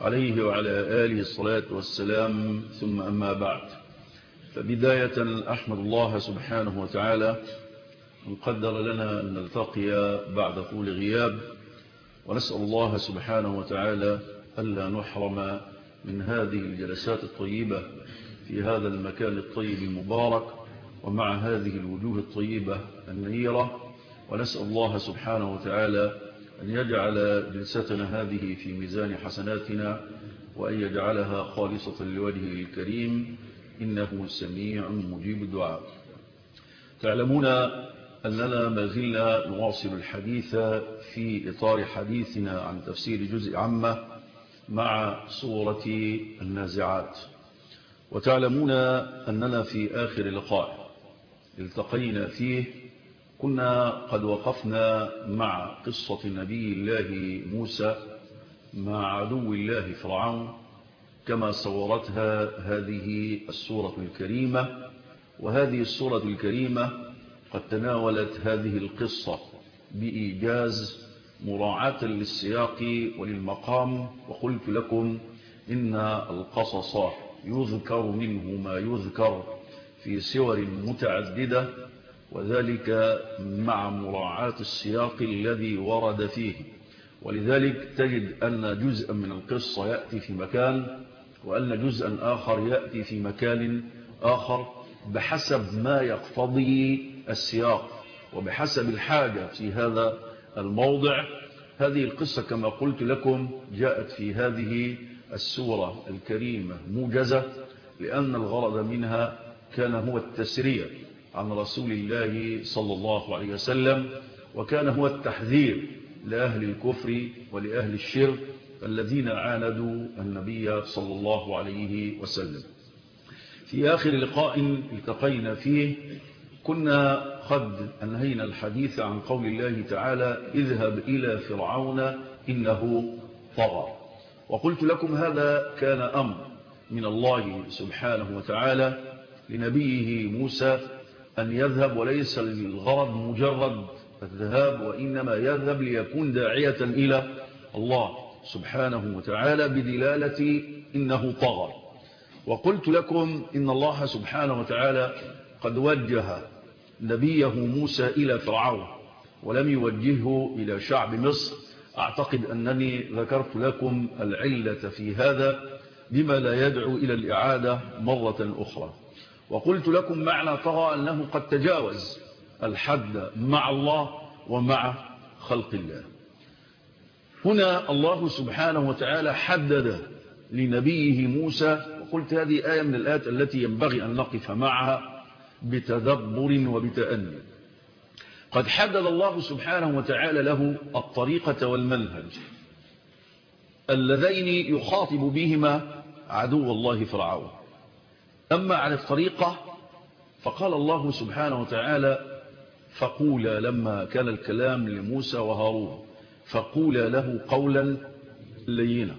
عليه وعلى آله الصلاة والسلام ثم أما بعد. فبداية أحمد الله سبحانه وتعالى أن قدر لنا أن نلتقي بعد طول غياب ونسأل الله سبحانه وتعالى ألا نحرم من هذه الجلسات الطيبة في هذا المكان الطيب المبارك ومع هذه الوجوه الطيبة النيرة ونسأل الله سبحانه وتعالى أن يجعل جلستنا هذه في ميزان حسناتنا وأن يجعلها خالصة لوجهه الكريم. إنه سميع مجيب الدعاء. تعلمون أننا ما زلنا نواصل الحديث في إطار حديثنا عن تفسير جزء عامة مع صورة النازعات. وتعلمون أننا في آخر لقاء التقينا فيه كنا قد وقفنا مع قصة نبي الله موسى مع عدو الله فرعون كما صورتها هذه السورة الكريمة وهذه السورة الكريمة قد تناولت هذه القصة بإيجاز مراعاة للسياق وللمقام وقلت لكم إن القصص يذكر منه ما يذكر في سور متعددة وذلك مع مراعاة السياق الذي ورد فيه. ولذلك تجد أن جزءا من القصة يأتي في مكان وأن جزءا آخر يأتي في مكان آخر بحسب ما يقتضي السياق. وبحسب الحاجة في هذا الموضع هذه القصة كما قلت لكم جاءت في هذه السورة الكريمة موجزة لأن الغرض منها كان هو التسريع. عن رسول الله صلى الله عليه وسلم وكان هو التحذير لأهل الكفر ولأهل الشرك الذين عاندوا النبي صلى الله عليه وسلم. في آخر لقاء التقينا فيه كنا قد أنهينا الحديث عن قول الله تعالى اذهب إلى فرعون إنه طغى وقلت لكم هذا كان أمر من الله سبحانه وتعالى لنبيه موسى أن يذهب وليس الغرض مجرد الذهاب وإنما يذهب ليكون داعية إلى الله سبحانه وتعالى بدلالة إنه طغى. وقلت لكم إن الله سبحانه وتعالى قد وجه نبيه موسى إلى فرعون ولم يوجهه إلى شعب مصر. أعتقد أنني ذكرت لكم العلة في هذا بما لا يدعو إلى الإعادة مرة أخرى. وقلت لكم معنى طغى أنه قد تجاوز الحد مع الله ومع خلق الله. هنا الله سبحانه وتعالى حدد لنبيه موسى وقلت هذه آية من الآيات التي ينبغي أن نقف معها بتدبر وبتأني. قد حدد الله سبحانه وتعالى له الطريقة والمنهج اللذين يخاطب بهما عدو الله فرعون. أما عن الطريقة فقال الله سبحانه وتعالى فقولا لما كان الكلام لموسى وهارون فقولا له قولا لينا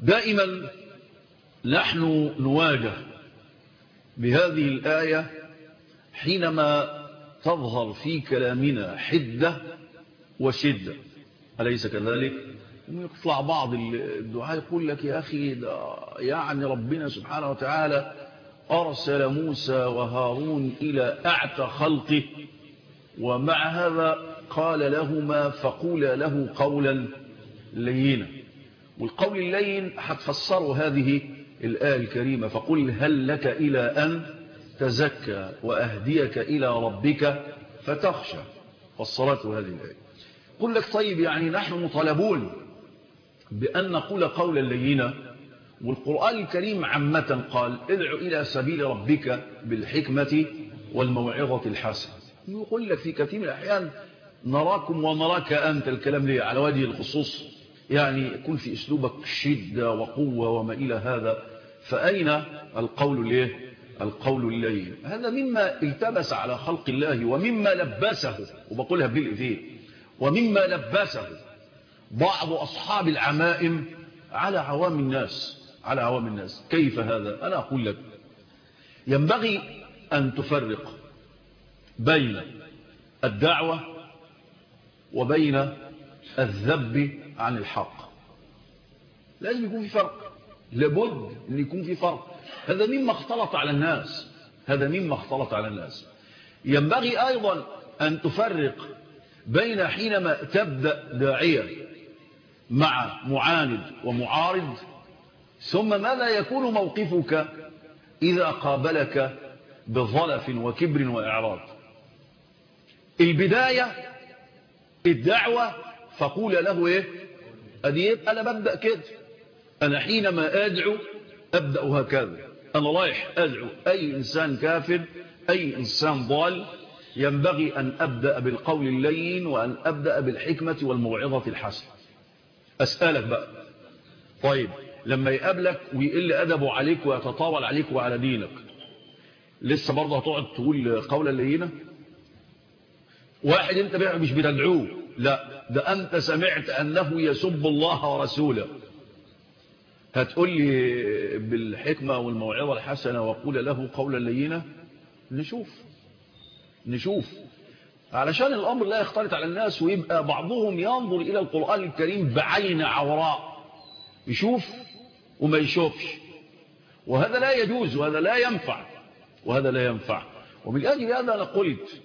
دائما نحن نواجه بهذه الآية حينما تظهر في كلامنا حدة وشدة أليس كذلك؟ يطلع بعض الدعاء يقول لك يا أخي يعني ربنا سبحانه وتعالى أرسل موسى وهارون إلى أعتى خلقه ومع هذا قال لهما فقولا له قولا لينا. والقول اللين هتفسروا هذه الآية الكريمة فقل هل لك إلى أن تزكى وأهديك إلى ربك فتخشى. فسرته هذه الآية. قل لك طيب يعني نحن مطالبون بأن نقول قولا لينا والقرآن الكريم عامة قال ادع إلى سبيل ربك بالحكمة والموعظة الحسنة. يقول لك في كثير من الأحيان نراكم ونراك أنت. الكلام لي على وجه الخصوص يعني يكون في أسلوبك شدة وقوة وما إلى هذا. فأين القول ليه؟ القول الليل هذا مما التبس على خلق الله ومما لبسه وبقولها بالإذين ومما لبسه بعض أصحاب العمائم على عوام الناس على عوام الناس. كيف هذا؟ أنا أقول لك ينبغي أن تفرق بين الدعوة وبين الذب عن الحق. لازم يكون في فرق. لابد أن يكون في فرق. هذا مما اختلط على الناس. هذا مما اختلط على الناس. ينبغي أيضا أن تفرق بين حينما تبدأ داعية مع معاند ومعارض ثم ماذا يكون موقفك إذا قابلك بظلف وكبر وإعراض؟ البداية الدعوة فقول له إيه؟ أدي أنا ببدأ كده. أنا حينما أدعو أبدأ هكذا. أنا رايح أدعو أي إنسان كافر أي إنسان ضال ينبغي أن أبدأ بالقول اللين وأن أبدأ بالحكمة والموعظة الحسنة. أسألك بقى. طيب لما يقابلك ويقل أدبه عليك ويتطاول عليك وعلى دينك لسه برضه هتقعد تقول قولا لينا واحد أنت مش بتدعوه لا ده أنت سمعت أنه يسب الله ورسوله. هتقول لي بالحكمة والموعظة الحسنة وقول له قولا لينا نشوف. نشوف. علشان الأمر لا يختلط على الناس ويبقى بعضهم ينظر إلى القرآن الكريم بعين عوراء يشوف وما يشوفش. وهذا لا يجوز وهذا لا ينفع وهذا لا ينفع. ومن أجل هذا أنا قلت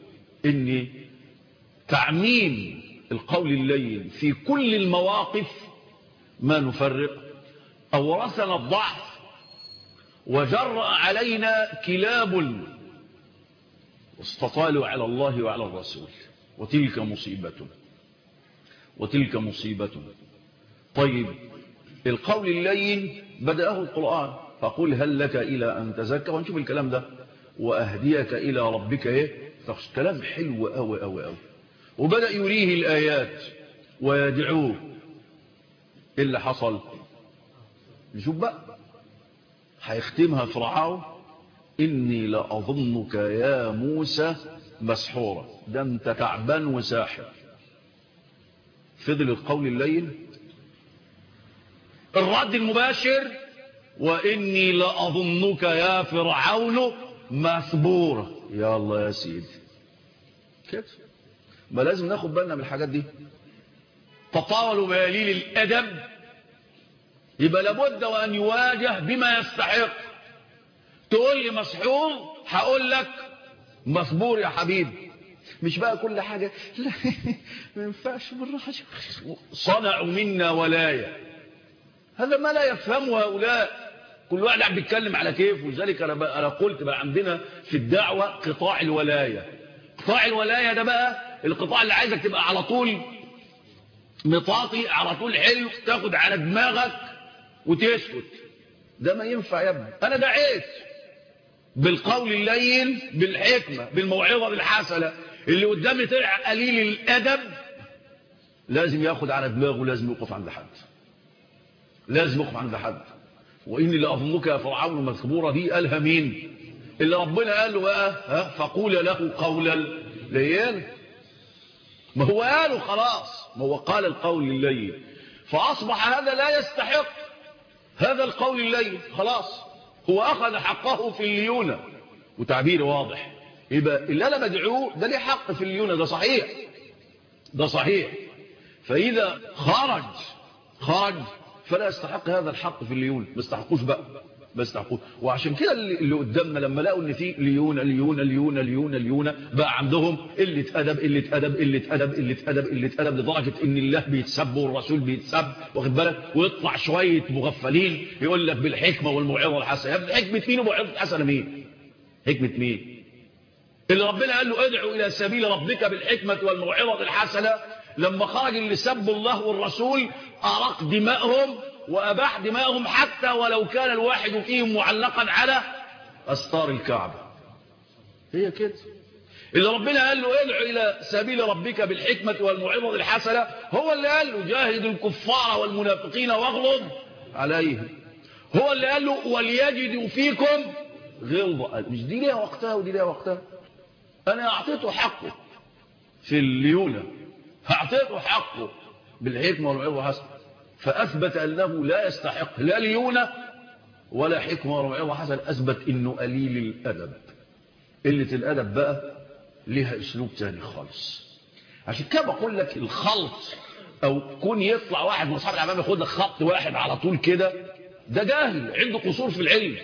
إن تعميم القول اللين في كل المواقف ما نفرق. أورثنا الضعف وجرأ علينا كلاب واستطالوا على الله وعلى الرسول. وتلك مصيبة وتلك مصيبة طيب القول اللين بدأه القرآن. فقل هل لك إلى أن تزكى ونشوف الكلام ده. وأهديك إلى ربك إيه؟ كلام حلو أوي أوي أوي. وبدأ يريه الآيات ويدعوه. إيه اللي حصل؟ نشوف بقى. هيختمها فرعون. إني لأظنك يا موسى مسحورا. ده أنت تعبان وساحر. فضل القول الليل الرد المباشر. وإني لأظنك يا فرعون مسبورا يا الله يا سيدي. كده ما لازم ناخد بالنا من الحاجات دي. تطاولوا بقليل الأدب. يبقى لابد وأن يواجه بما يستحق. تقول لي مسحور هقول لك مصبور يا حبيبي. مش بقى كل حاجة؟ لا ما ينفعش بالراحة. صنعوا منا ولاية. هذا ما لا يفهمه هؤلاء. كل واحد عم بيتكلم على كيف ولذلك أنا, قلت بقى عندنا في الدعوة قطاع الولاية. قطاع الولاية ده بقى القطاع اللي عايزك تبقى على طول مطاطي على طول حلو تاخد على دماغك وتسكت. ده ما ينفع يا ابني. أنا دعيت. بالقول اللين بالحكمة بالموعظة بالحسنة. اللي قدامي طلع قليل الأدب لازم ياخد على دماغه لازم يوقف عند حد. لازم يوقف عند حد. وإني لأظنك يا فرعون مذكورة دي قالها مين اللي ربنا قال له بقى ها فقول له قولا لينا ما هو قاله خلاص. ما هو قال القول الليل فأصبح هذا لا يستحق هذا القول الليل خلاص. هو أخذ حقه في الليونة. وتعبير واضح. يبقى اللي أنا بدعوه ده ليه حق في الليونة؟ ده صحيح. ده صحيح. فإذا خرج خرج فلا يستحق هذا الحق في الليونة. ما يستحقوش بقى. ما يستحقوش وعشان كده اللي قدامنا لما لقوا إن في ليونة ليونة ليونة ليونة ليونة بقى عندهم قلة أدب قلة أدب قلة أدب قلة أدب قلة أدب لدرجة إن الله بيتسب والرسول بيتسب. واخد بالك؟ ويطلع شوية مغفلين يقول لك بالحكمة والموعظة الحسنة. يا ابني حكمة مين وموعظة الحسنة مين؟ حكمة مين؟ اللي ربنا قال له ادعو إلى سبيل ربك بالحكمة والموعظة الحسنة. لما خرج اللي سبوا الله والرسول أرق دماءهم وأباح دماءهم حتى ولو كان الواحد فيهم معلقا على أستار الكعبة. هي كده. اللي ربنا قال له ادعو إلى سبيل ربك بالحكمة والموعظة الحسنة هو اللي قال له جاهد الكفار والمنافقين واغلظ عليهم. هو اللي قال له وليجدوا فيكم غلظة. مش دي ليها وقتها ودي ليها وقتها؟ أنا أعطيته حقه في الليونة. أعطيته حقه بالحكمة والموعظة الحسنة. فأثبت أنه لا يستحق لا ليونة ولا حكمة ولا حسنة أثبت أنه قليل الأدب. قلة الأدب بقى لها أسلوب تاني خالص. عشان كده بقول لك الخلط أو كون يطلع واحد من أصحاب الأمام ياخد لك خط واحد على طول كده ده جاهل عنده قصور في العلم.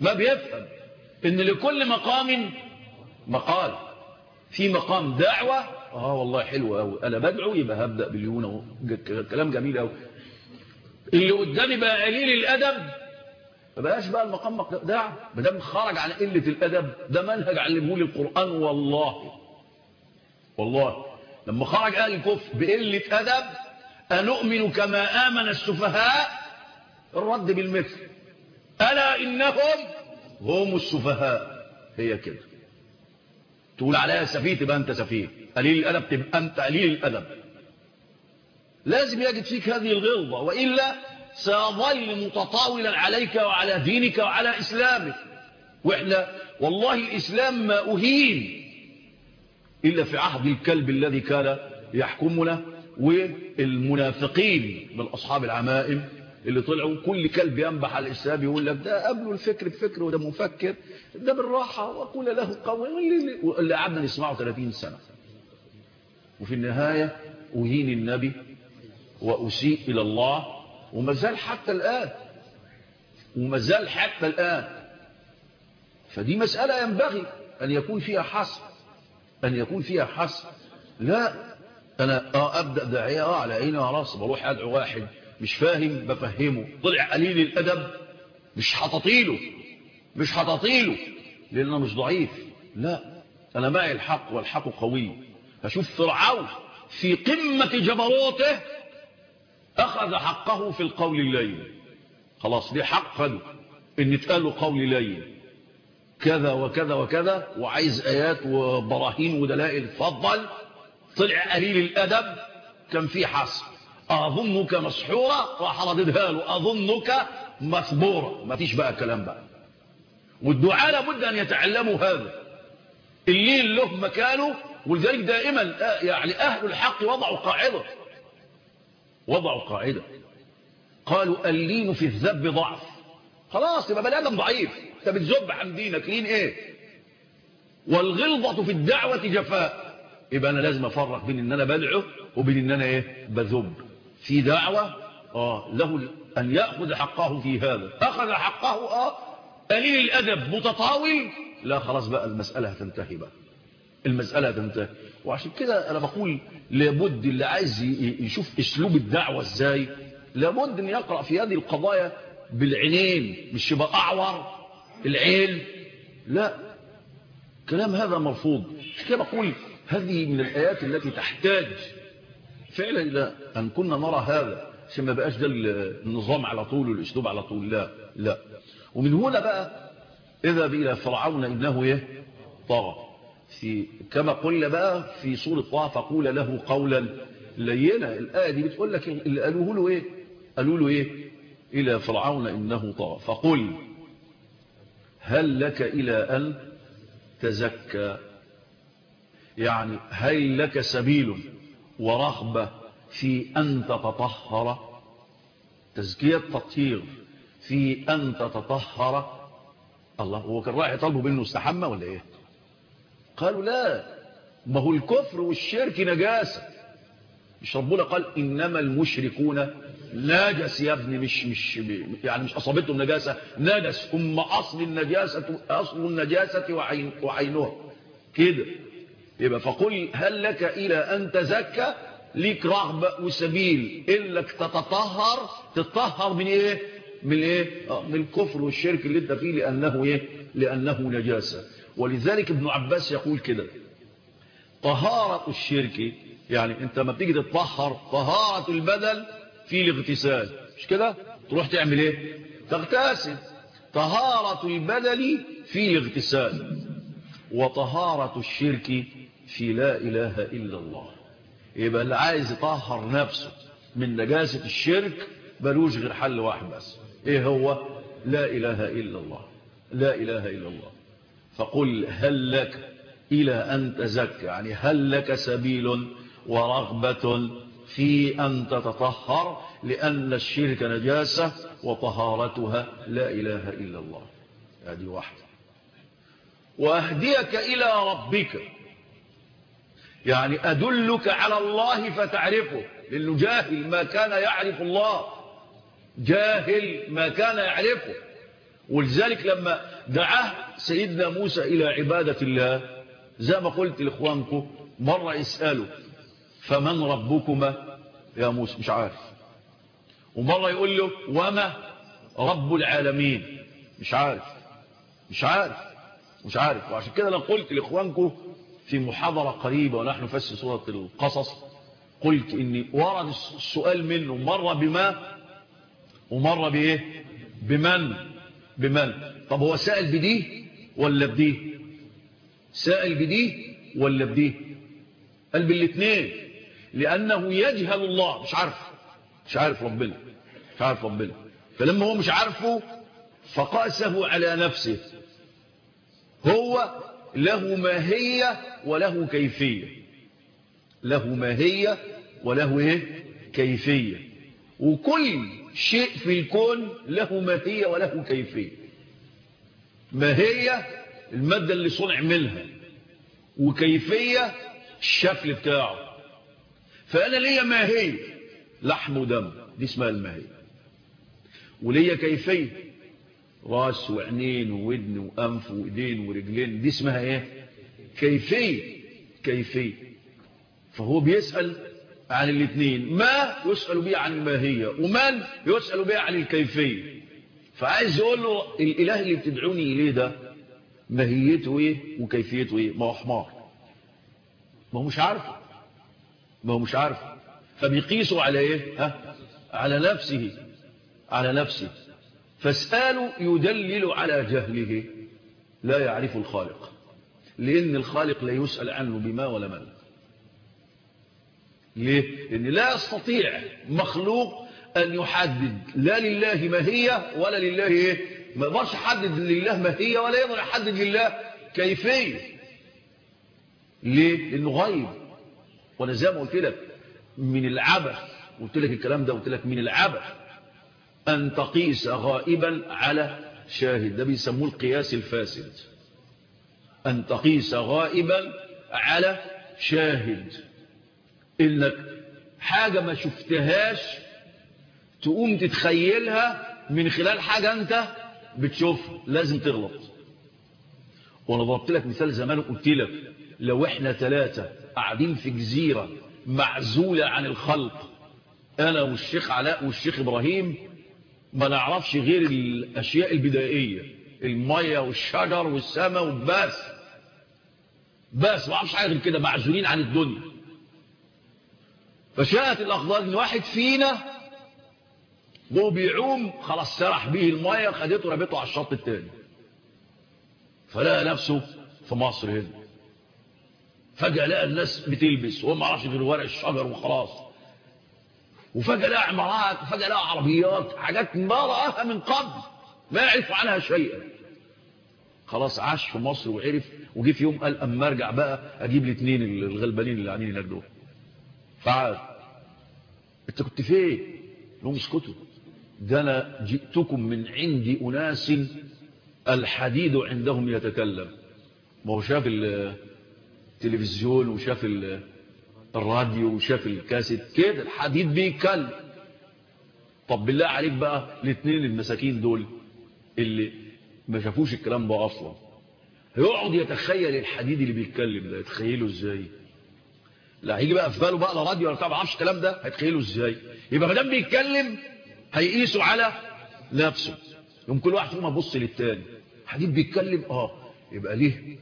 ما بيفهم إن لكل مقام مقال. في مقام دعوة. آه والله حلو قوي أنا بدعو يبقى هبدأ باليونة. كلام جميل قوي اللي قدامي بقى قليل الأدب. ما بقاش بقى المقام دعوه ما دام خرج عن قلة الأدب ده منهج علمه لي القرآن. والله والله لما خرج أهل الكفر بقلة أدب أنؤمن كما آمن السفهاء؟ الرد بالمثل. ألا إنهم هم السفهاء. هي كده. تقول عليها سفيه تبقى أنت سفيه. قليل الأدب تبقى أنت قليل الأدب. لازم يجد فيك هذه الغلظة وإلا سيظل متطاولا عليك وعلى دينك وعلى إسلامك. وإحنا والله الإسلام ما أهين إلا في عهد الكلب الذي كان يحكمنا والمنافقين من أصحاب العمائم اللي طلعوا. كل كلب ينبح على الإسلام يقول لك ده قبله الفكر بفكر وده مفكر ده بالراحة وقول له قوي. اللي قعدنا نسمعه 30 سنة. وفي النهاية أهين النبي وأسيء إلى الله. وما زال حتى الآن. وما زال حتى الآن. فدي مسألة ينبغي أن يكون فيها حسن أن يكون فيها حسن لا أنا آه أبدأ داعية آه على عيني وراسي بروح أدعو واحد مش فاهم بفهمه. طلع قليل الأدب. مش حتطيله. مش حتطيله. لأنه مش ضعيف. لا أنا معي الحق والحق قوي. فشوف فرعون في قمة جبروته أخذ حقه في القول الليل خلاص دي حق خده إن اتقاله قول ليل كذا وكذا وكذا وعايز آيات وبراهين ودلائل فضل طلع قليل الأدب كان في حسب. أظنك مسحورة؟ راح رددها له. أظنك مثبورة ما فيش بقى كلام بقى. والدعاء لابد أن يتعلموا هذا. الليل له مكانه ولذلك دائما يعني أهل الحق وضعوا قاعدة. وضعوا قاعدة. قالوا اللين في الذب ضعف. خلاص يبقى بني آدم ضعيف. انت بتذب عن دينك لين إيه؟ والغلظة في الدعوة جفاء. يبقى أنا لازم أفرق بين إن أنا بدعو وبين إن أنا إيه؟ بذب. في دعوة آه له أن يأخذ حقه في هذا. أخذ حقه آه قليل الأدب متطاول. لا خلاص بقى المسألة هتنتهي بقى. المسألة هتنتهي وعشان كده أنا بقول لابد اللي عايز يشوف أسلوب الدعوة إزاي لابد إن يقرأ في هذه القضايا بالعينين مش يبقى أعور العين. لا كلام هذا مرفوض. كده بقول هذه من الآيات التي تحتاج فعلا إلى أن كنا نرى هذا عشان ما بقاش ده النظام على طول والأسلوب على طول. لا لا. ومن هنا بقى إذا إلى فرعون إنه إيه؟ طغى. في كما قلنا بقى في سورة طه فقول له قولا لينا الآية دي بتقول لك اللي قالوه له إيه؟ قالوا له إيه؟ إلى فرعون إنه طغى. فقل هل لك إلى أن تزكى؟ يعني هل لك سبيل ورغبة في أن تتطهر؟ تزكية تطهير في أن تتطهر. الله هو كان رايح يطلبه بأنه استحمى ولا إيه؟ قالوا لا ما هو الكفر والشرك نجاسة. مش ربنا قال إنما المشركون نجس يا ابني مش مش يعني مش أصابتهم نجاسة نجس. هم أصل النجاسة أصل النجاسة وعين وعينها. كده. يبقى فقل هل لك إلى أن تزكى؟ ليك رغبة وسبيل. إنك تتطهر تتطهر من إيه؟ من إيه؟ آه من الكفر والشرك اللي أنت فيه لأنه إيه؟ لأنه نجاسة. ولذلك ابن عباس يقول كده. طهارة الشرك يعني انت ما بتيجي تتطهر طهارة البدن في الاغتسال. مش كده؟ تروح تعمل إيه؟ تغتسل. طهارة البدن في الاغتسال. وطهارة الشرك في لا إله إلا الله. يبقى اللي عايز يطهر نفسه من نجاسة الشرك بلوش غير حل واحد بس. إيه هو؟ لا إله إلا الله. لا إله إلا الله. فقل هل لك إلى أن تزكى يعني هل لك سبيل ورغبة في أن تتطهر لأن الشرك نجاسة وطهارتها لا إله إلا الله؟ هذه واحدة. وأهديك إلى ربك يعني أدلك على الله فتعرفه لأنه جاهل ما كان يعرف الله جاهل ما كان يعرفه. ولذلك لما دعاه سيدنا موسى إلى عبادة الله زي ما قلت لإخوانكم مرة يسأله فمن ربكما؟ يا موسى مش عارف. ومرة يقول له وما رب العالمين؟ مش عارف. مش عارف. مش عارف. وعشان كده أنا قلت لإخوانكم في محاضرة قريبة ونحن نفسر سورة القصص قلت إني ورد السؤال منه مرة بما ومرة بإيه؟ بمن؟ بمن طب هو سائل بديه ولا بديه؟ سائل بديه ولا بديه؟ قال بالاثنين لأنه يجهل الله. مش عارف مش عارف ربنا مش عارف ربنا. فلما هو مش عارفه فقاسه على نفسه. هو له ماهية وله كيفية. له ماهية وله إيه؟ كيفية. وكل شيء في الكون له ماهية وله كيفية. ماهية المادة اللي صنع منها؟ وكيفية الشكل بتاعه. فأنا ليا ماهية لحم ودم. دي اسمها الماهية وليا كيفية. راس وعينين وودن وأنف وإيدين ورجلين. دي اسمها إيه؟ كيفية. كيفية. فهو بيسأل عن الاثنين. ما يسأل بيه عن الماهية ومن يسأل بيه عن الكيفية. فعايز يقول له الإله اللي بتدعوني إليه ده ماهيته إيه وكيفيته إيه؟ ما هو حمار. ما هو مش عارفه. ما هو مش عارفه. فبيقيسوا على إيه؟ ها؟ على نفسه. على نفسه. فاسأله يدلل على جهله. لا يعرف الخالق. لأن الخالق لا يسأل عنه بما ولا من. ليه؟ لأن لا يستطيع مخلوق أن يحدد لا لله ماهية ولا لله إيه؟ ما يقدرش يحدد لله ماهية ولا يقدر يحدد لله كيفية ليه؟ لأنه غيب وأنا زي ما قلت لك من العبث قلت لك الكلام ده قلت لك من العبث أن تقيس غائبا على شاهد ده بيسموه القياس الفاسد أن تقيس غائبا على شاهد إنك حاجة ما شفتهاش تقوم تتخيلها من خلال حاجة أنت بتشوفها. لازم تغلط. وأنا ضربت لك مثال زمان وقلت لك لو إحنا ثلاثة قاعدين في جزيرة معزولة عن الخلق أنا والشيخ علاء والشيخ إبراهيم ما نعرفش غير الأشياء البدائية المية والشجر والسماء والباس بس ما عرفش حاجة غير كده معزولين عن الدنيا. فشاءت الأخبار إن واحد فينا وهو بيعوم خلاص سرح به المية خدته رميته على الشط التاني. فلقى نفسه في مصر هنا. فجأة لقى الناس بتلبس وهو ما عرفش غير ورق الشجر وخلاص. وفجأة لقى عمارات وفجأة لقى عربيات حاجات ما رآها من قبل ما يعرف عنها شيئا. خلاص عاش في مصر وعرف وجي في يوم قال أما أرجع بقى أجيب الاثنين الغلبانين اللي قاعدين هناك دول. فعاد انت كنت فين؟ لهم اسكتوا ده أنا جئتكم من عند أناس الحديد عندهم يتكلم. ما هو شاف التلفزيون وشاف الراديو وشاف الكاسيت كده الحديد بيتكلم. طب بالله عليك بقى الاثنين المساكين دول اللي ما شافوش الكلام ده أصلا. هيقعد يتخيل الحديد اللي بيتكلم ده يتخيله إزاي؟ لا هيجي بقى في باله بقى لا راديو ولا بتاع أعرفش الكلام ده هيتخيله إزاي؟ يبقى ما دام بيتكلم هيقيسوا على نفسه. يوم كل واحد فيهم يبص للتاني. حديد بيتكلم آه يبقى ليه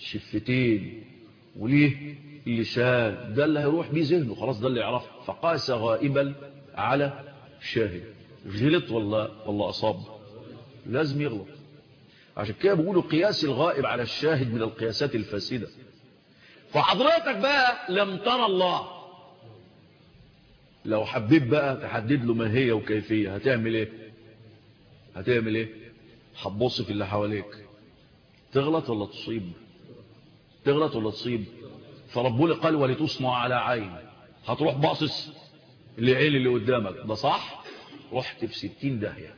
شفتين وليه لسان. ده اللي هيروح بيه ذهنه خلاص ده اللي يعرفه. فقاس غائبا على شاهد. غلط ولا ولا أصاب. لازم يغلط. عشان كده بيقولوا قياس الغائب على الشاهد من القياسات الفاسدة. فحضرتك بقى لم ترى الله. لو حبيت بقى تحدد له ما هي وكيفية هتعمل إيه؟ هتعمل إيه؟ هتبص في اللي حواليك. تغلط ولا تصيب؟ تغلط ولا تصيب؟ فربنا قال ولتصنع على عين. هتروح باصص لعين اللي قدامك. ده صح؟ رحت في ستين داهية.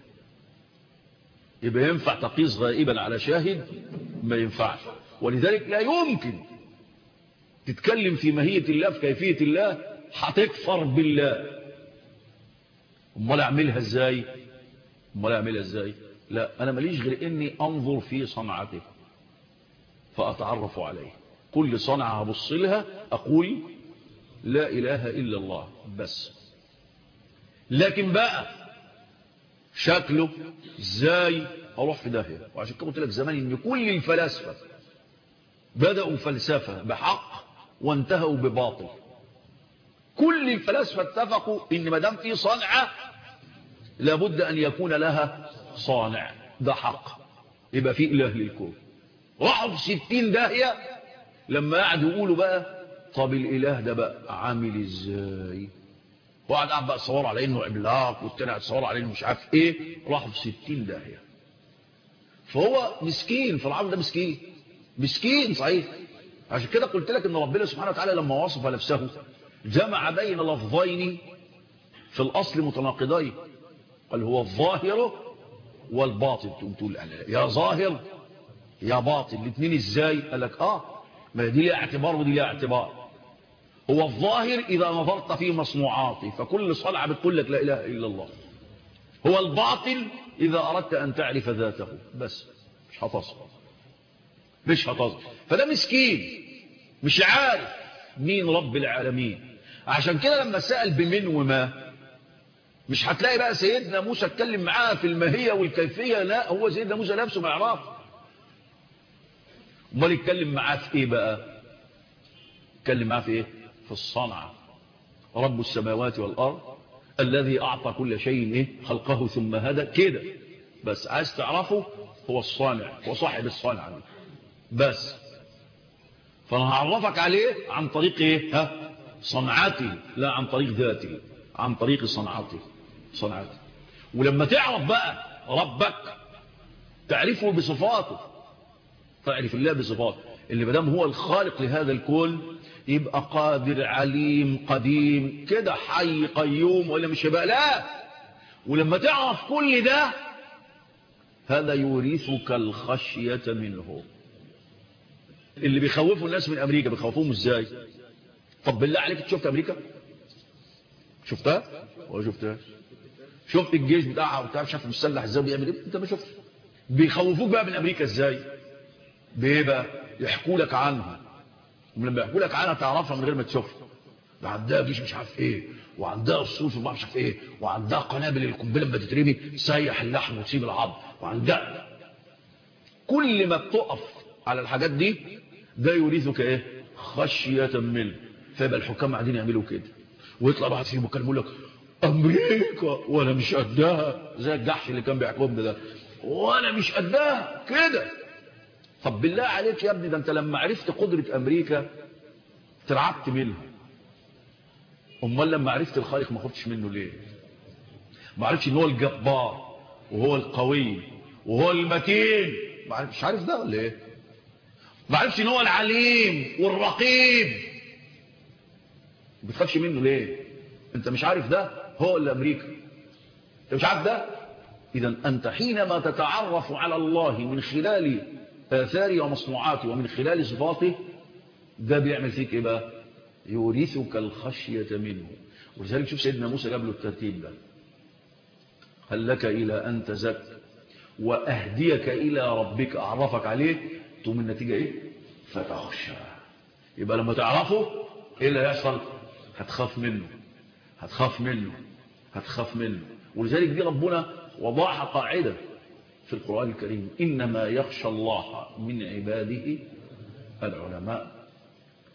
يبقى ينفع تقيس غائبا على شاهد؟ ما ينفعش. ولذلك لا يمكن تتكلم في ماهية الله في كيفية الله هتكفر بالله. أمال أعملها إزاي؟ أمال أعملها إزاي؟ لا أنا ماليش غير إني أنظر في صنعته فأتعرف عليه كل صنعة هبص لها أقول لا إله إلا الله بس. لكن بقى شكله إزاي؟ أروح في داهية. وعشان كده قلت لك زمان إن كل الفلاسفة بدأوا فلسفة بحق وانتهوا بباطل. كل الفلاسفة اتفقوا إن ما دام في صنعه لابد أن يكون لها صانع. ده حق. يبقى في إله للكون. راحوا في ستين داهية لما قعدوا يقولوا بقى طب الإله ده بقى عامل إزاي؟ واحد قاعد بقى صور على إنه عملاق والتاني قاعد صور على إنه مش عارف إيه. راحوا في 60 داهية. فهو مسكين فرعون ده مسكين. مسكين صحيح. عشان كده قلت لك إن ربنا سبحانه وتعالى لما وصف نفسه جمع بين لفظين في الأصل متناقضين. قال هو الظاهر والباطن. تقوم تقول يا ظاهر يا باطن. الاثنين إزاي؟ قال لك آه ما دي لها اعتبار ودي لها اعتبار. هو الظاهر إذا نظرت في مصنوعاته فكل صنعة بتقول لك لا إله إلا الله. هو الباطل إذا أردت أن تعرف ذاته. بس مش هتصل مش هتصل فده مسكين مش عارف مين رب العالمين. عشان كده لما سأل بمن وما مش هتلاقي بقى سيدنا موسى اتكلم معاه في الماهية والكيفية لا هو سيدنا موسى نفسه ما يعرف أمال يتكلم معاه في إيه بقى؟ يتكلم معاه في إيه؟ في الصنعة. رب السماوات والأرض الذي أعطى كل شيء إيه؟ خلقه ثم هدى كده. بس عايز تعرفه هو الصانع هو صاحب الصانع. بس. فأنا هعرفك عليه عن طريق إيه؟ ها؟ صنعتي لا عن طريق ذاتي عن طريق صنعتي صنعتي ولما تعرف بقى ربك تعرفه بصفاته تعرف الله بصفاته اللي مدام هو الخالق لهذا الكون يبقى قادر عليم قديم كده حي قيوم ولا مش يبقى لا. ولما تعرف كل ده هذا يورثك الخشية منه. اللي بيخوفوا الناس من أمريكا بيخوفوهم إزاي؟ طب بالله عليك شفت أمريكا؟ شفتها؟ ولا شفتها شفت الجيش بتاعها وبتاع شاف مسلح إزاي بيعمل إيه؟ أنت ما شفت بيخوفوك بقى من أمريكا إزاي؟ بإيه بقى؟ يحكوا لك عنها. ولما يحكوا لك عنها تعرفها من غير ما تشوفها. ده عندها جيش مش عارف إيه وعندها الصوص وما مش عارف إيه وعندها قنابل القنبلة لما تترمي تسيح اللحم وتسيب العظم. وعندها كل ما بتقف على الحاجات دي ده يورثك إيه؟ خشية منه. فيبقى الحكام قاعدين يعملوا كده. ويطلع واحد فيهم يكلم يقول لك أمريكا! وأنا مش قدها. زي الجحش اللي كان بيحكمنا ده. وأنا مش قدها. كده. طب بالله عليك يا ابني ده أنت لما عرفت قدرة أمريكا ترعبت منها. أمال لما عرفت الخالق ما خفتش منه ليه؟ ما عرفتش إن هو الجبار وهو القوي وهو المتين. مش عارف ده ولا إيه؟ ما عرفتش ان هو العليم والرقيب. بتخافش منه ليه؟ انت مش عارف ده؟ هو اللي أمريكا. انت مش عارف ده؟ اذا أنت حينما تتعرف على الله من خلال آثاره ومصنوعاته ومن خلال صفاته ده بيعمل فيك إيه بقى؟ يورثك الخشية منه. ولذلك شوف سيدنا موسى له الترتيب ده. هل لك إلى أن تزك وأهديك إلى ربك أعرفك عليه؟ تقوم النتيجة إيه؟ فتخشى يبقى لما تعرفه إيه اللي هيحصل؟ هتخاف منه. هتخاف منه. هتخاف منه. ولذلك دي ربنا وضعها قاعدة في القرآن الكريم. إنما يخشى الله من عباده العلماء.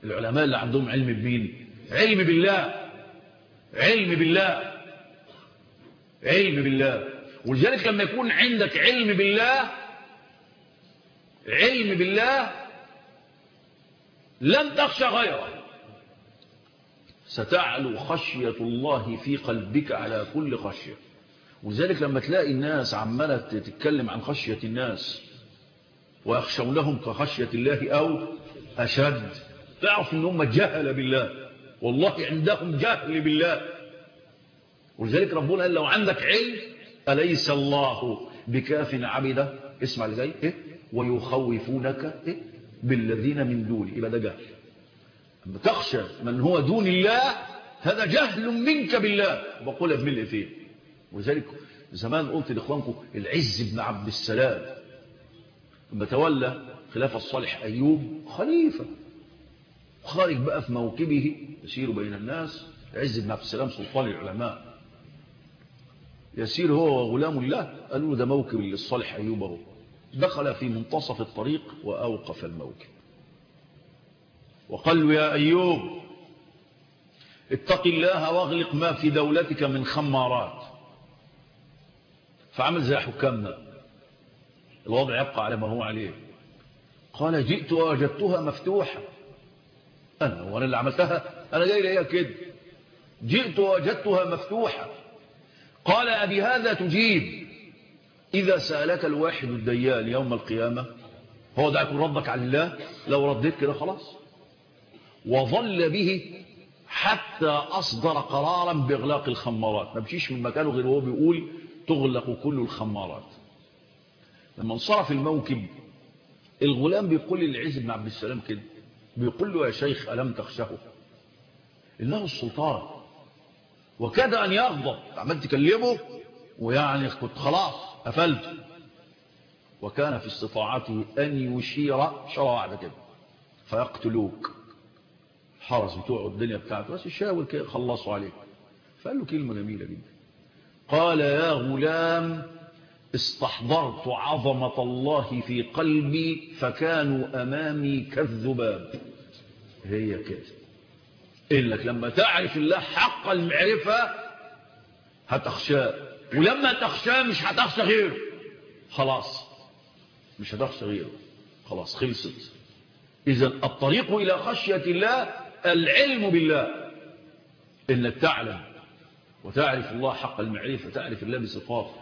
العلماء اللي عندهم علم بمين؟ علم بالله. علم بالله. علم بالله. ولذلك لما يكون عندك علم بالله علم بالله لن تخشى غيره. ستعلو خشية الله في قلبك على كل خشية. ولذلك لما تلاقي الناس عمالة تتكلم عن خشية الناس ويخشونهم كخشية الله أو أشد تعرف إن هم جهل بالله. والله عندهم جهل بالله. ولذلك ربنا قال لو عندك علم أليس الله بكاف عبده؟ اسمع جاي إيه؟ ويخوفونك إيه؟ بالذين من دونه. يبقى ده جهل. تخشى من هو دون الله هذا جهل منك بالله. بقولها بملء فيه؟ ولذلك زمان قلت لإخوانكم العز بن عبد السلام لما تولى خلافة الصالح أيوب خليفة. خارج بقى في موكبه يسير بين الناس. عز بن عبد السلام سلطان العلماء. يسير هو وغلام الله. قالوا ده موكب للصالح أيوب هو دخل في منتصف الطريق وأوقف الموكب. وقال له يا أيوب اتق الله واغلق ما في دولتك من خمارات. فعمل زي حكامنا. الوضع يبقى على ما هو عليه. قال جئت ووجدتها مفتوحة. أنا وأنا اللي عملتها؟ أنا جاي ليها كده؟ جئت ووجدتها مفتوحة. قال أبي هذا تجيب. إذا سألك الواحد الديان يوم القيامة هو يكون ردك على الله لو رديت كده خلاص. وظل به حتى أصدر قرارا بإغلاق الخمارات. ما بشيش من مكانه غير هو بيقول تغلق كل الخمارات. لما انصرف الموكب الغلام بيقول للعز بن عبد السلام كده بيقول له يا شيخ ألم تخشه إنه السلطان. وكاد أن يغضب. عمال تكلمه ويعني كنت خلاص قفلت. وكان في استطاعته أن يشير شرع واحدة كده. فيقتلوك. حرس بتوعه الدنيا بتاعته بس يشاور كده خلصوا عليك فقال له كلمة جميلة جدا. قال يا غلام استحضرت عظمة الله في قلبي فكانوا أمامي كالذباب هي كده. إنك لما تعرف الله حق المعرفة هتخشاه. ولما تخشاه مش هتخشى غيره. خلاص. مش هتخشى غيره. خلاص خلصت. إذا الطريق إلى خشية الله العلم بالله. إنك تعلم وتعرف الله حق المعرفة تعرف الله بصفاته.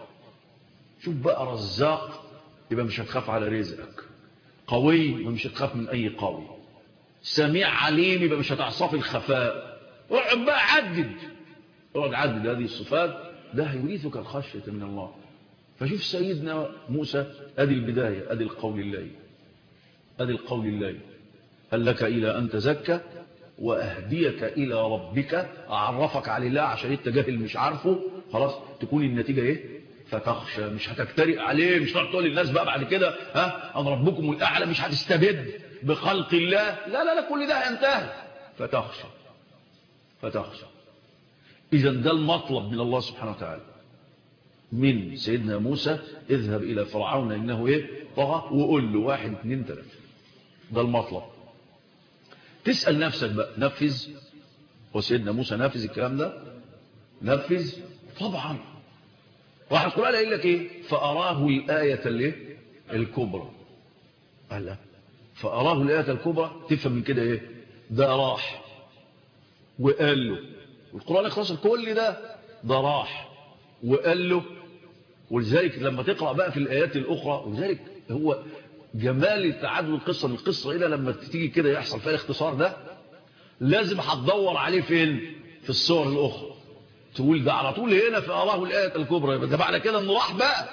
شوف بقى رزاق يبقى مش هتخاف على رزقك. قوي يبقى مش هتخاف من أي قوي. سميع عليم يبقى مش هتعصف الخفاء. اقعد بقى عدد. اقعد عدد هذه الصفات. ده هيورثك الخشية من الله. فشوف سيدنا موسى أدي البداية أدي القول الله. أدي القول الله. هل لك إلى أن تزكى؟ وأهديك إلى ربك. أعرفك على الله عشان أنت جاهل مش عارفه. خلاص تكون النتيجة إيه؟ فتخشى. مش هتكترئ عليه مش هتقول للناس بقى بعد كده ها؟ أنا ربكم الأعلى مش هتستبد بخلق الله. لا لا لا كل ده هينتهي. فتخشى. فتخشى. إذا ده المطلب من الله سبحانه وتعالى. من سيدنا موسى اذهب إلى فرعون إنه إيه؟ طغى وقول له واحد اثنين ثلاثة ده المطلب. تسأل نفسك بقى نفذ. وسيدنا موسى نفذ الكلام ده؟ نفذ. طبعا. راح القرآن قال لك إيه؟ فأراه الآية الايه الكبرى. قال لا. فأراه الآية الكبرى تفهم من كده إيه؟ ده راح. وقال له والقرآن يختصر كل ده ده راح وقال له ولذلك لما تقرأ بقى في الآيات الأخرى ولذلك هو جمال تعدد القصة من القصة إلى لما تيجي كده يحصل فيها الاختصار ده لازم هتدور عليه فين؟ في الصور الأخرى. تقول ده على طول هنا في أراه الآية الكبرى. ده بعد كده إنه راح بقى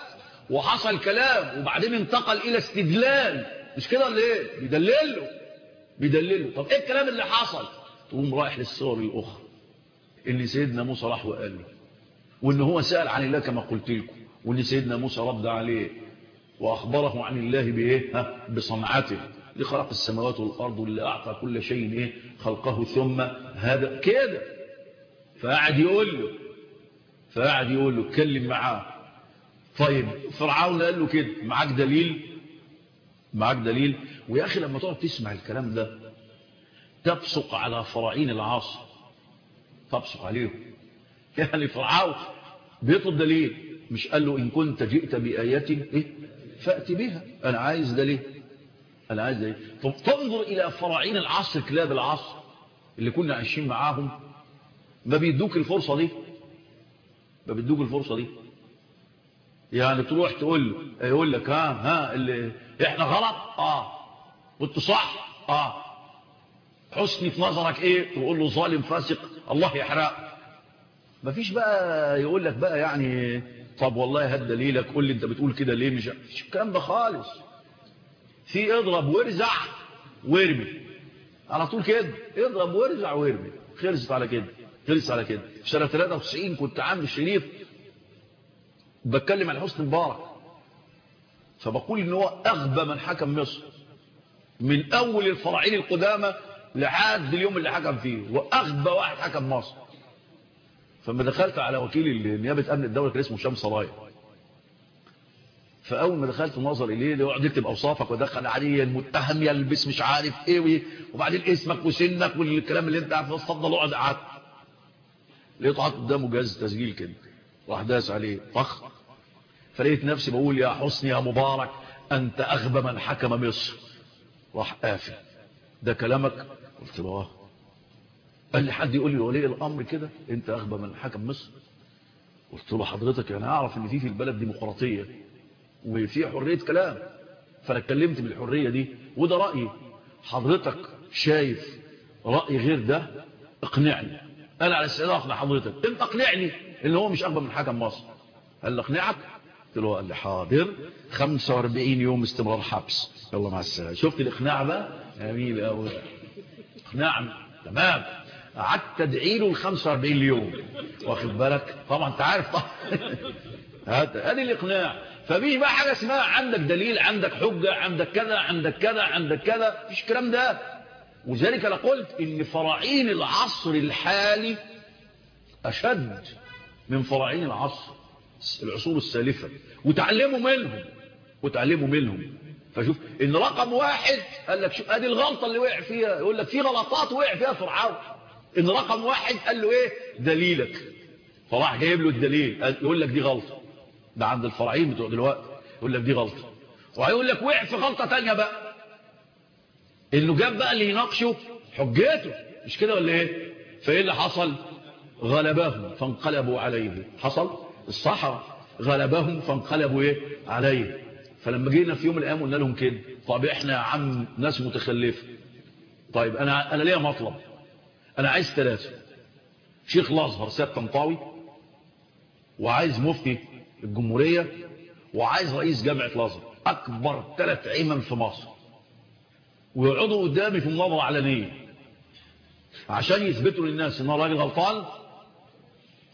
وحصل كلام وبعدين انتقل إلى استدلال. مش كده ولا إيه؟ بيدلل له بيدلله. طب إيه الكلام اللي حصل؟ تقوم رايح للصور الأخرى. اللي سيدنا موسى راح وقال له وإن هو سأل عن الله كما قلت لكم وإن سيدنا موسى رد عليه وأخبره عن الله بإيه؟ بصنعته. اللي خلق السماوات والأرض واللي أعطى كل شيء إيه؟ خلقه ثم هذا كده. فقعد يقول له فقعد يقول له اتكلم معاه. طيب فرعون قال له كده معاك دليل؟ معاك دليل؟ ويا أخي لما تقعد تسمع الكلام ده تبصق على فراعين العصر تبصق عليهم. يعني فرعون بيطلب دليل. مش قال له إن كنت جئت بآية إيه؟ فأتي بها. أنا عايز دليل. أنا عايز دليل. طب تنظر إلى فراعين العصر كلاب العصر اللي كنا عايشين معاهم. ما بيدوك الفرصة دي؟ ما بيدوك الفرصة دي؟ يعني تروح تقول له يقول لك ها ها اللي إحنا غلط؟ آه. وانت صح؟ آه. حسني في نظرك إيه؟ تقول له ظالم فاسق. الله يحرق. مفيش بقى يقول لك بقى يعني طب والله هات دليلك قول لي انت بتقول كده ليه؟ مش مش الكلام ده خالص. في اضرب وارزع وارمي. على طول كده. اضرب وارزع وارمي. خلصت على كده. خلصت على كده. في سنة 93 كنت عامل شريف. بتكلم عن حسني مبارك. فبقول إن هو أغبى من حكم مصر. من أول الفراعين القدامى لحد اليوم اللي حكم فيه وأغبى واحد حكم مصر. فلما دخلت على وكيل نيابه امن الدولة كان اسمه شمس راية. فأول ما دخلت نظر إليه يقعد يكتب أوصافك ودخل عليه المتهم يلبس مش عارف إيه وبعدين اسمك وسنك والكلام اللي أنت عارفه اتفضل اقعد قعد لقيته حاطط قدامه جهاز تسجيل كده راح داس عليه طخ فلقيت نفسي بقول يا حسني يا مبارك أنت أغبى من حكم مصر. راح قافل. ده كلامك قلت له آه. قال لي حد يقول لي ولي الأمر كده؟ أنت اغبى من حكم مصر. قلت له حضرتك أنا أعرف إن في في البلد ديمقراطية وفي حرية كلام. فأنا اتكلمت بالحرية دي وده رايي حضرتك شايف رأي غير ده؟ اقنعني. أنا على استعداد أقنع حضرتك. أنت اقنعني إن هو مش اغبى من حكم مصر. قال لي اقنعك؟ قلت له قال لي حاضر. 45 يوم استمرار حبس. يلا مع السلامة. شفت الاقناع ده جميل قوي اقناع تمام. قعدت ادعي له ال 45 يوم واخد بالك؟ طبعا أنت عارف ادي الإقناع. فمفيش بقى حاجة اسمها عندك دليل عندك حجة عندك كذا عندك كذا عندك كذا. مفيش الكلام ده. وذلك أنا قلت إن فراعين العصر الحالي أشد من فراعين العصر العصور السالفة. وتعلموا منهم وتعلموا منهم. فشوف إن رقم واحد قال لك شوف ادي الغلطة اللي وقع فيها يقول لك في غلطات وقع فيها فرعون. إن رقم واحد قال له إيه؟ دليلك. فراح جايب له الدليل. يقول لك دي غلطة. ده عند الفرعين بتوع دلوقتي. يقول لك دي غلطة. وهيقول لك وقع في غلطة ثانية بقى. إنه جاب بقى اللي يناقشه حجته مش كده ولا إيه؟ فإيه اللي حصل؟ غلبهم فانقلبوا عليه. حصل؟ الصحراء. غلبهم فانقلبوا إيه؟ عليه. فلما جينا في يوم الأيام قلنا لهم كده. طب إحنا يا عم ناس متخلفة. طيب أنا أنا ليا مطلب. أنا عايز ثلاثة. شيخ الأزهر سيد طنطاوي وعايز مفتي الجمهورية وعايز رئيس جامعة الأزهر. أكبر ثلاث عمم في مصر. ويقعدوا قدامي في مناظرة علنية. عشان يثبتوا للناس إن أنا راجل غلطان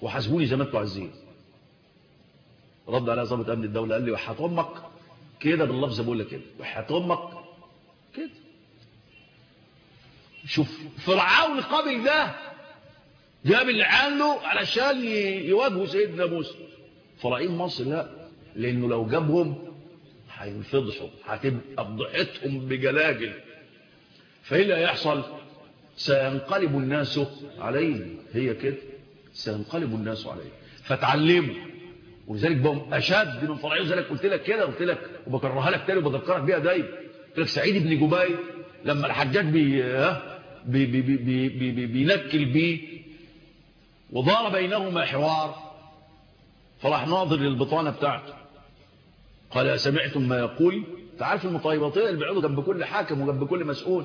وحاسبوني زي ما أنتوا عايزين. رد عليها ضابط أمن الدولة قال لي وحياه أمك كده باللفظ بقول لك كده. وحياة أمك كده. شوف فرعون قبل ده جاب اللي عنده علشان يواجهوا سيدنا موسى. فراعين مصر لا لأنه لو جابهم هينفضحوا هتبقى فضحتهم بجلاجل. فإيه اللي هيحصل؟ سينقلب الناس عليه. هي كده. سينقلب الناس عليه. فتعلموا ولذلك بهم أشد من فرعون ذلك قلت لك كده قلت لك وبكررها لك تاني وبذكرك بيها دايما. قلت لك سعيد بن جبير لما الحجاج بي بي بي بي بي بي بي بينكل بيه ودار بينهما حوار فراح ناظر للبطانة بتاعته. قال سمعتم ما يقول؟ تعرف المطيباتية اللي بيقعدوا جنب كل حاكم وجنب كل مسؤول؟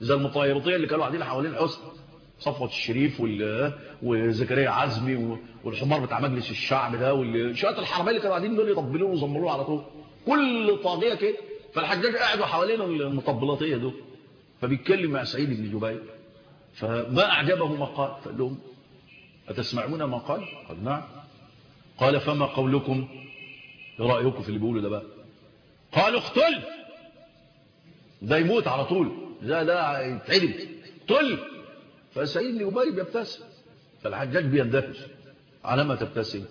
زي المطيباتية اللي كانوا قاعدين حوالين حسن صفوة الشريف وزكريا عزمي والحمار بتاع مجلس الشعب ده والشوات الحراميه اللي كانوا قاعدين دول يطبلوه ويزمروه على طول. كل طاغية كده. فالحجاج قاعدوا حوالين المطبلاتيه دول فبيتكلم مع سعيد بن جبير. فما أعجبه ما قال. فقال لهم أتسمعون ما قال؟ قال نعم. قال فما قولكم؟ إيه رأيكم في اللي بيقوله ده بقى؟ قالوا اقتل. ده يموت على طول. ده ده يتعدم. قتل فسعيد بن جبير بيبتسم فالحجاج بيندهش. على ما تبتسم؟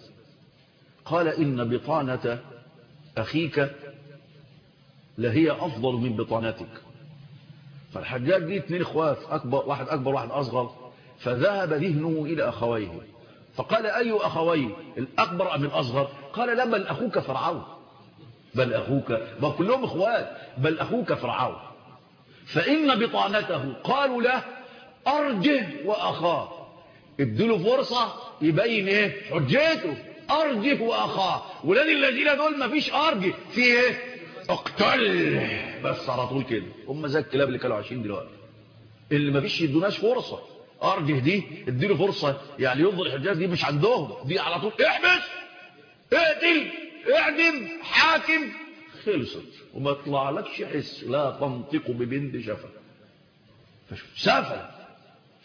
قال إن بطانة أخيك لهي أفضل من بطانتك. فالحجاج دي اتنين إخوات أكبر واحد أكبر واحد أصغر. فذهب ذهنه إلى أخويه. فقال أي أخوي الأكبر أم الأصغر؟ قال لا بل أخوك فرعون. بل أخوك بل كلهم إخوات بل أخوك فرعون. فإن بطانته قالوا له أرجه وأخاه ادوا فرصة يبين إيه؟ حجته أرجه وأخاه ولاد الذين دول ما فيش أرجه في إيه؟ أقتل. بس على طول كده. هم زي الكلاب اللي كانوا عايشين دلوقتي. اللي ما فيش يدوناش فرصة. أرجه دي اديله فرصة. يعني يفضل الحجاج دي مش عندهم. دي على طول احبس! اقتل! اعدم! حاكم! خلصت. وما يطلع لكش حس. لا تنطق ببنت شفا. سافل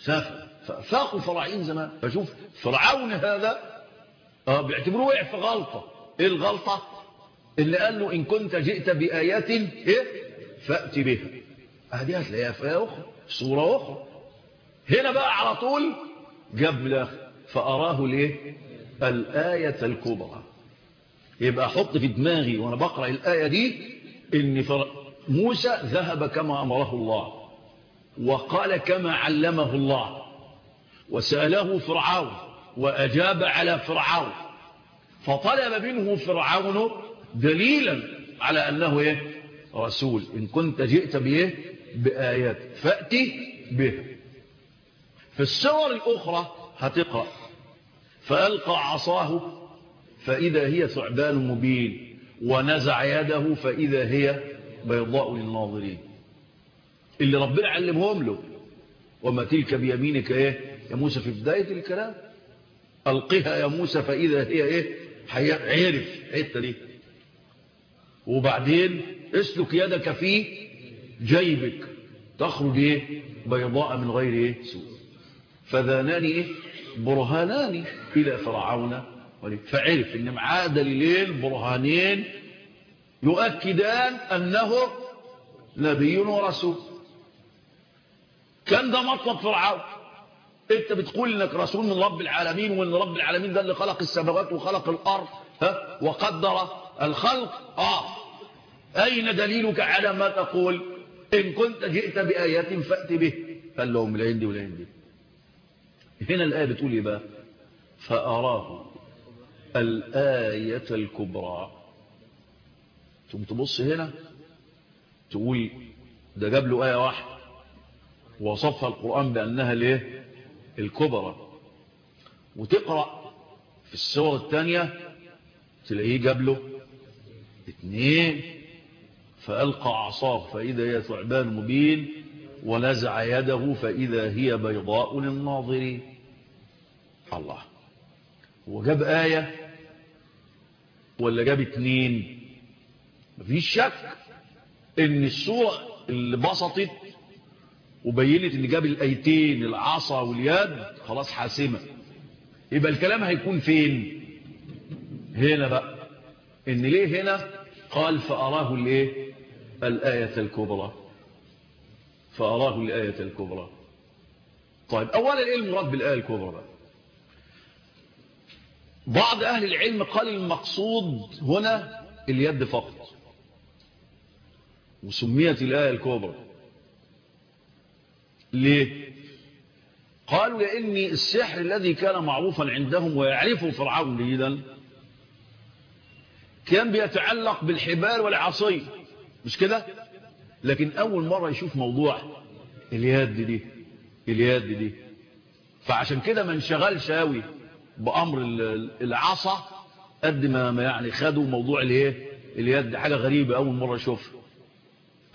سافل فافاقوا فرعين زمان. فشوف فرعون هذا آه بيعتبروه وقع في غلطة. إيه الغلطة؟ اللي قال له إن كنت جئت بآيات إيه؟ فأت بها. هذه هتلاقيها في آية أخرى صورة أخرى. هنا بقى على طول جاب ملاخ فأراه ليه؟ الآية الكبرى. يبقى أحط في دماغي وأنا بقرأ الآية دي إن موسى ذهب كما أمره الله. وقال كما علمه الله. وسأله فرعون وأجاب على فرعون. فطلب منه فرعون دليلا على أنه إيه؟ رسول. إن كنت جئت بإيه؟ بآيات. فأتي به. في السور الأخرى هتقرأ. فألقى عصاه فإذا هي ثعبان مبين. ونزع يده فإذا هي بيضاء للناظرين. اللي ربنا علمهم له. وما تلك بيمينك إيه؟ يا موسى في بداية الكلام. ألقها يا موسى فإذا هي إيه؟ عرف حتة دي. وبعدين اسلك يدك في جيبك. تخرج إيه؟ بيضاء من غير إيه؟ سوء. فذانان إيه؟ برهانان إلى فرعون. فعرف إن معاه دليلين برهانين يؤكدان أنه نبي ورسول. كان ده مطلب فرعون. انت بتقول انك رسول من رب العالمين وان رب العالمين ده اللي خلق السماوات وخلق الأرض ها وقدر الخلق. آه. أين دليلك على ما تقول؟ إن كنت جئت بآيات فأت به. قال لهم لا عندي ولا عندي. هنا الآية بتقول إيه بقى؟ فأراه الآية الكبرى. ثم تبص هنا تقول ده جاب له آية واحدة. وصفها القرآن بأنها ليه؟ الكبرى. وتقرأ في السورة الثانية تلاقيه جاب له اثنين فألقى عصاه فإذا هي ثعبان مبين ونزع يده فإذا هي بيضاء للناظرين. الله. وجاب آية ولا جاب اتنين؟ مفيش شك إن السورة اللي بسطت وبينت ان جاب الايتين العصا واليد خلاص حاسمة. يبقى الكلام هيكون فين؟ هنا بقى. ان ليه هنا؟ قال فأراه الايه؟ الآية الكبرى. فأراه الآية الكبرى. طيب أولا إيه المراد بالآية الكبرى بقى؟ بعض أهل العلم قال المقصود هنا اليد فقط. وسميت الآية الكبرى. ليه؟ قالوا لأن السحر الذي كان معروفا عندهم ويعرفه فرعون جيدا كان بيتعلق بالحبال والعصي. مش كده؟ لكن أول مرة يشوف موضوع اليد دي اليد دي. فعشان كده ما انشغلش قوي بأمر العصا قد ما يعني خدوا موضوع الإيه؟ اليد. حاجة غريبة. أول مرة يشوفها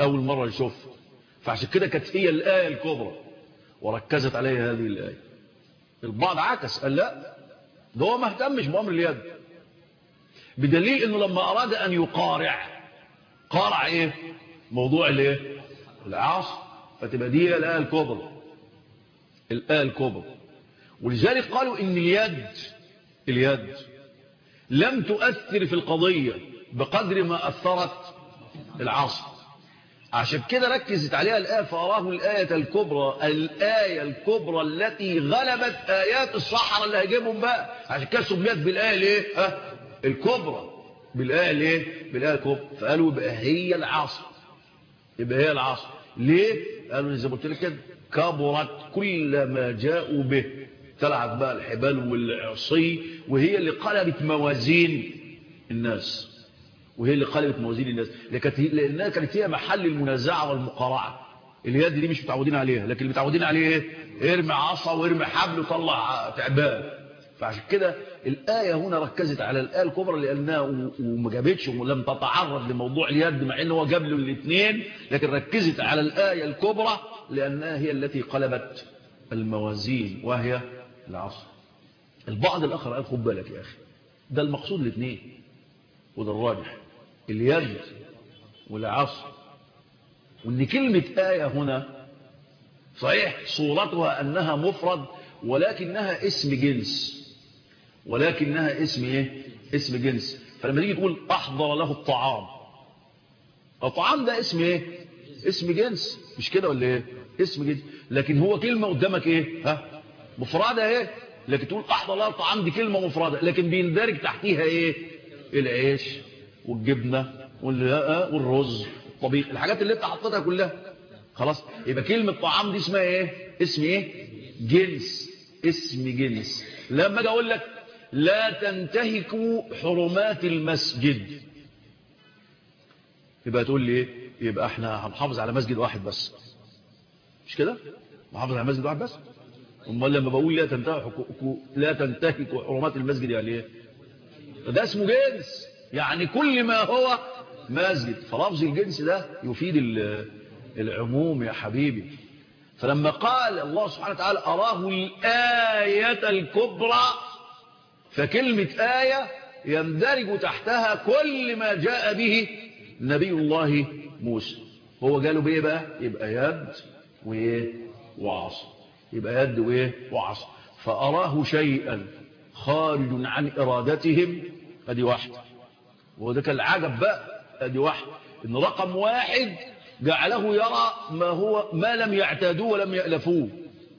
أول مرة يشوفها فعشان كده كانت هي الآية الكبرى وركزت عليها هذه الآية. البعض عكس قال لا ده هو ما اهتمش بأمر اليد. بدليل إنه لما أراد أن يقارع قارع إيه؟ موضوع الإيه؟ العصا فتبقى دي الآية الكبرى. الآية الكبرى. ولذلك قالوا إن اليد اليد لم تؤثر في القضية بقدر ما أثرت العصر عشان كده ركزت عليها الآية فأراه الآية الكبرى الآية الكبرى التي غلبت آيات الصحراء اللي هيجيبهم بقى. عشان كده سميت بالآية ليه؟ ها؟ الكبرى. بالآية ليه؟ بالآية الكبرى. فقالوا يبقى هي العصر. يبقى هي العصر. ليه؟ قالوا زي ما قلت لك كده كبرت كل ما جاءوا به. تلعب بقى الحبال والعصي وهي اللي قلبت موازين الناس. وهي اللي قلبت موازين الناس. لأنها كانت هي محل المنازعة والمقارعة. اليد دي مش متعودين عليها. لكن اللي متعودين عليه إيه؟ ارمي عصا وارمي حبل وطلع تعبان. فعشان كده الآية هنا ركزت على الآية الكبرى لأنها وما جابتش ولم تتعرض لموضوع اليد مع أنه هو جاب له الاثنين. لكن ركزت على الآية الكبرى لأنها هي التي قلبت الموازين وهي العصر البعض الآخر قال خد بالك يا أخي ده المقصود الاثنين وده الراجح. اليد والعصر وإن كلمة آية هنا صحيح صورتها أنها مفرد ولكنها اسم جنس ولكنها اسم إيه؟ اسم جنس. فلما تيجي تقول أحضر له الطعام الطعام ده اسم إيه؟ اسم جنس. مش كده ولا إيه؟ اسم جنس. لكن هو كلمة قدامك إيه؟ ها؟ مفردة إيه؟ لكن تقول أحضر له الطعام دي كلمة مفردة لكن بيندرج تحتيها إيه؟ العيش. والجبنة والرز. الطبيخ الحاجات اللي انت حطيتها كلها. خلاص. يبقى كلمة طعام دي اسمها إيه؟ اسم إيه؟ جنس. اسم جنس. لما أجي أقول لك لا تنتهكوا حرمات المسجد. يبقى تقول لي إيه؟ يبقى إحنا هنحافظ على مسجد واحد بس. مش كده؟ نحافظ على مسجد واحد بس. امال لما بقول لا تنتهكوا لا تنتهكوا حرمات المسجد يعني إيه؟ ده اسمه جنس. يعني كل ما هو مسجد فلفظ الجنس ده يفيد العموم يا حبيبي. فلما قال الله سبحانه وتعالى أراه الآية الكبرى فكلمة آية يندرج تحتها كل ما جاء به نبي الله موسى. هو قالوا بإيه بقى؟ يبقى يد وإيه؟ وعصا. يبقى يد وإيه؟ وعصا. فأراه شيئا خارج عن إرادتهم. أدي واحدة. وده كان العجب بقى. أدي واحدة إن رقم واحد جعله يرى ما هو ما لم يعتادوه ولم يألفوه.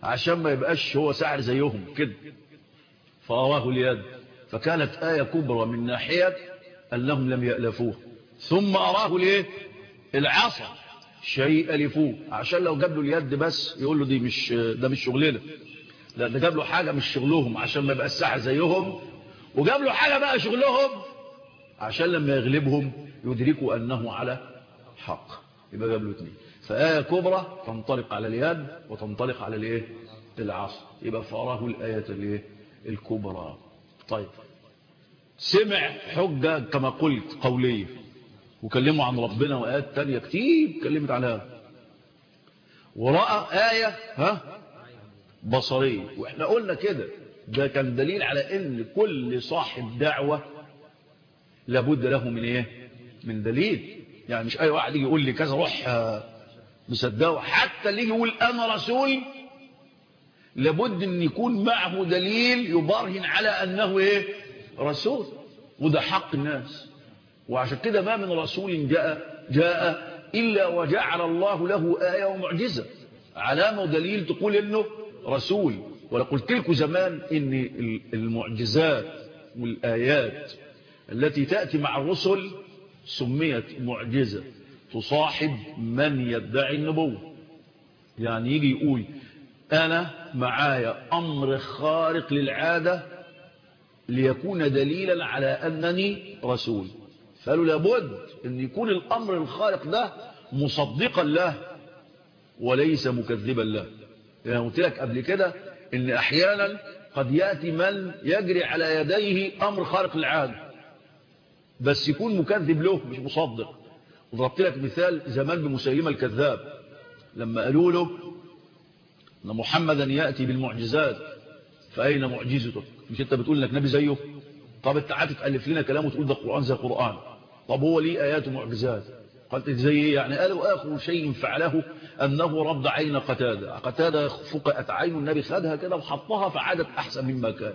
عشان ما يبقاش هو ساحر زيهم كده. فأراه اليد. فكانت آية كبرى من ناحية أنهم لم يألفوه. ثم أراه الايه العصا. شيء ألفوه. عشان لو جاب له اليد بس يقول له دي مش ده مش شغلنا. لا ده جاب له حاجة مش شغلهم عشان ما يبقى الساحر زيهم. وجاب له حاجة بقى شغلهم عشان لما يغلبهم يدركوا أنه على حق. يبقى جاب له اثنين فآية كبرى تنطلق على اليد وتنطلق على الإيه؟ العصر. يبقى فأراه الآية الإيه؟ الكبرى. طيب. سمع حجة كما قلت قولية وكلموا عن ربنا وآيات تانية كتير كلمت عنها ورأى آية ها؟ بصرية. وإحنا قلنا كده. ده كان دليل على إن كل صاحب دعوة لابد له من إيه؟ من دليل. يعني مش أي واحد يقول لي كذا روح مصدقه. حتى اللي يجي يقول أنا رسول لابد إن يكون معه دليل يبرهن على أنه إيه؟ رسول. وده حق الناس. وعشان كده ما من رسول جاء جاء إلا وجعل الله له آية ومعجزة. علامة ودليل تقول إنه رسول. ولا قلت لكم زمان إن المعجزات والآيات التي تأتي مع الرسل سميت معجزة تصاحب من يدعي النبوة. يعني يجي يقول أنا معايا أمر خارق للعادة ليكون دليلا على أنني رسول. فقالوا لابد أن يكون الأمر الخارق ده مصدقا له وليس مكذبا له. يعني قلت لك قبل كده إن أحيانا قد يأتي من يجري على يديه أمر خارق للعادة. بس يكون مكذب له مش مصدق. وضربت لك مثال زمان بمسيلمة الكذاب. لما قالوا له إن محمدا يأتي بالمعجزات فأين معجزتك؟ مش أنت بتقول إنك نبي زيه؟ طب أنت قاعد تألف لنا كلام وتقول ده قرآن زي قرآن. طب هو ليه آيات ومعجزات؟ قالت زي إيه يعني؟ قالوا آخر شيء فعله أنه رد عين قتادة. قتادة فقأت عين النبي خدها كده وحطها فعادت أحسن مما كان.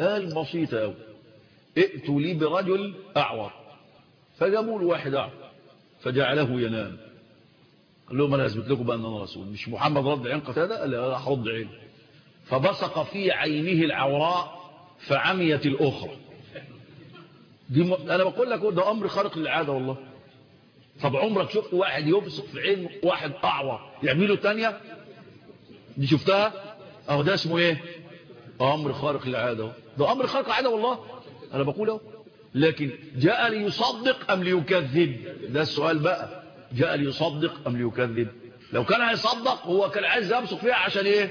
قال بسيطة أوي. ائتوا لي برجل أعور. فجابوا له واحد أعور فجعله ينام. قال لهم أنا أثبت لكم بأن أنا رسول مش محمد رد عين قتادة؟ قال لا راح رد عين. فبصق في عينه العوراء فعميت الأخرى. دي م... أنا بقول لك ده أمر خارق للعادة والله. طب عمرك شفت واحد يبصق في عين واحد أعور يعمله تانية؟ دي شفتها؟ أهو ده اسمه إيه؟ أمر خارق للعادة. ده أمر خارق للعادة والله. أنا بقول اهو لكن جاء ليصدق أم ليكذب؟ ده السؤال بقى. جاء ليصدق أم ليكذب؟ لو كان هيصدق هو كان عايز يبصق فيها عشان إيه؟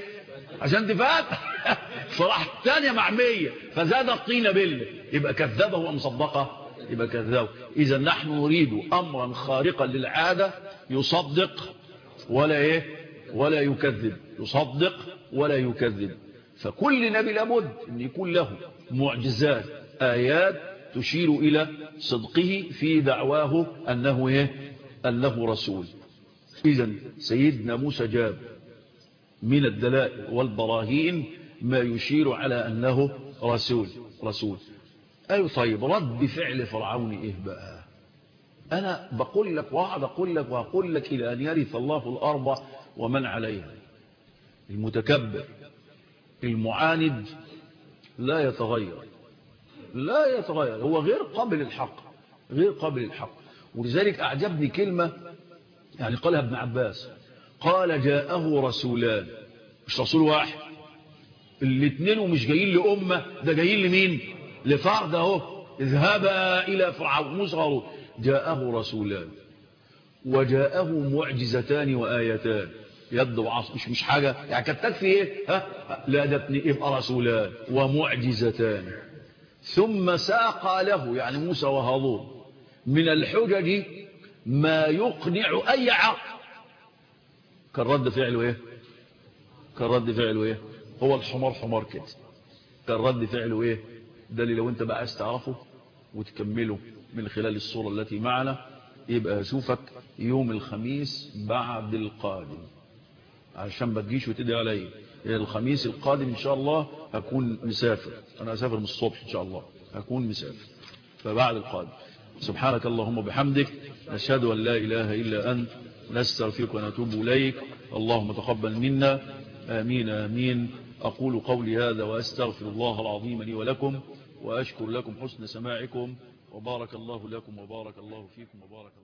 عشان تفات صراحة الثانية معمية. فزاد الطين بله يبقى كذبه وأم صدقه؟ يبقى كذبه. إذا نحن نريد أمرا خارقا للعادة يصدق ولا إيه؟ ولا يكذب. يصدق ولا يكذب. فكل نبي لابد أن يكون له معجزات. آيات تشير إلى صدقه في دعواه أنه إيه؟ أنه رسول. إذا سيدنا موسى جاب من الدلائل والبراهين ما يشير على أنه رسول. رسول. أيوة طيب رد فعل فرعون إيه بقى؟ أنا بقول لك وأقعد أقول لك وأقول لك إلى أن يرث الله الأرض ومن عليها. المتكبر المعاند لا يتغير. لا يتغير هو غير قابل الحق غير قابل الحق ولذلك أعجبني كلمة يعني قالها ابن عباس قال جاءه رسولان مش رسول واحد الاثنين ومش جايين لأمة ده جايين لمين؟ لفرد أهو اذهبا إلى فرعون هارون جاءه رسولان وجاءه معجزتان وآيتان. يد وعصر مش مش حاجة يعني كانت تكفي إيه؟ ها؟ لا ده يبقى رسولان ومعجزتان. ثم ساق له يعني موسى وهارون من الحجج ما يقنع أي عقل. كان رد فعله إيه كان رد فعله إيه هو الحمار حمار كده. كان رد فعله إيه ده اللي لو أنت بقى عايز تعرفه وتكمله من خلال الصورة التي معنا يبقى اشوفك يوم الخميس بعد القادم. عشان ما تجيش وتدعي علي الخميس القادم إن شاء الله هكون مسافر. أنا أسافر من الصبح إن شاء الله. هكون مسافر. فبعد القادم. سبحانك اللهم وبحمدك نشهد أن لا إله إلا أنت نستغفرك ونتوب إليك. اللهم تقبل منا. آمين آمين. أقول قولي هذا وأستغفر الله العظيم لي ولكم وأشكر لكم حسن سماعكم. وبارك الله لكم وبارك الله فيكم وبارك الله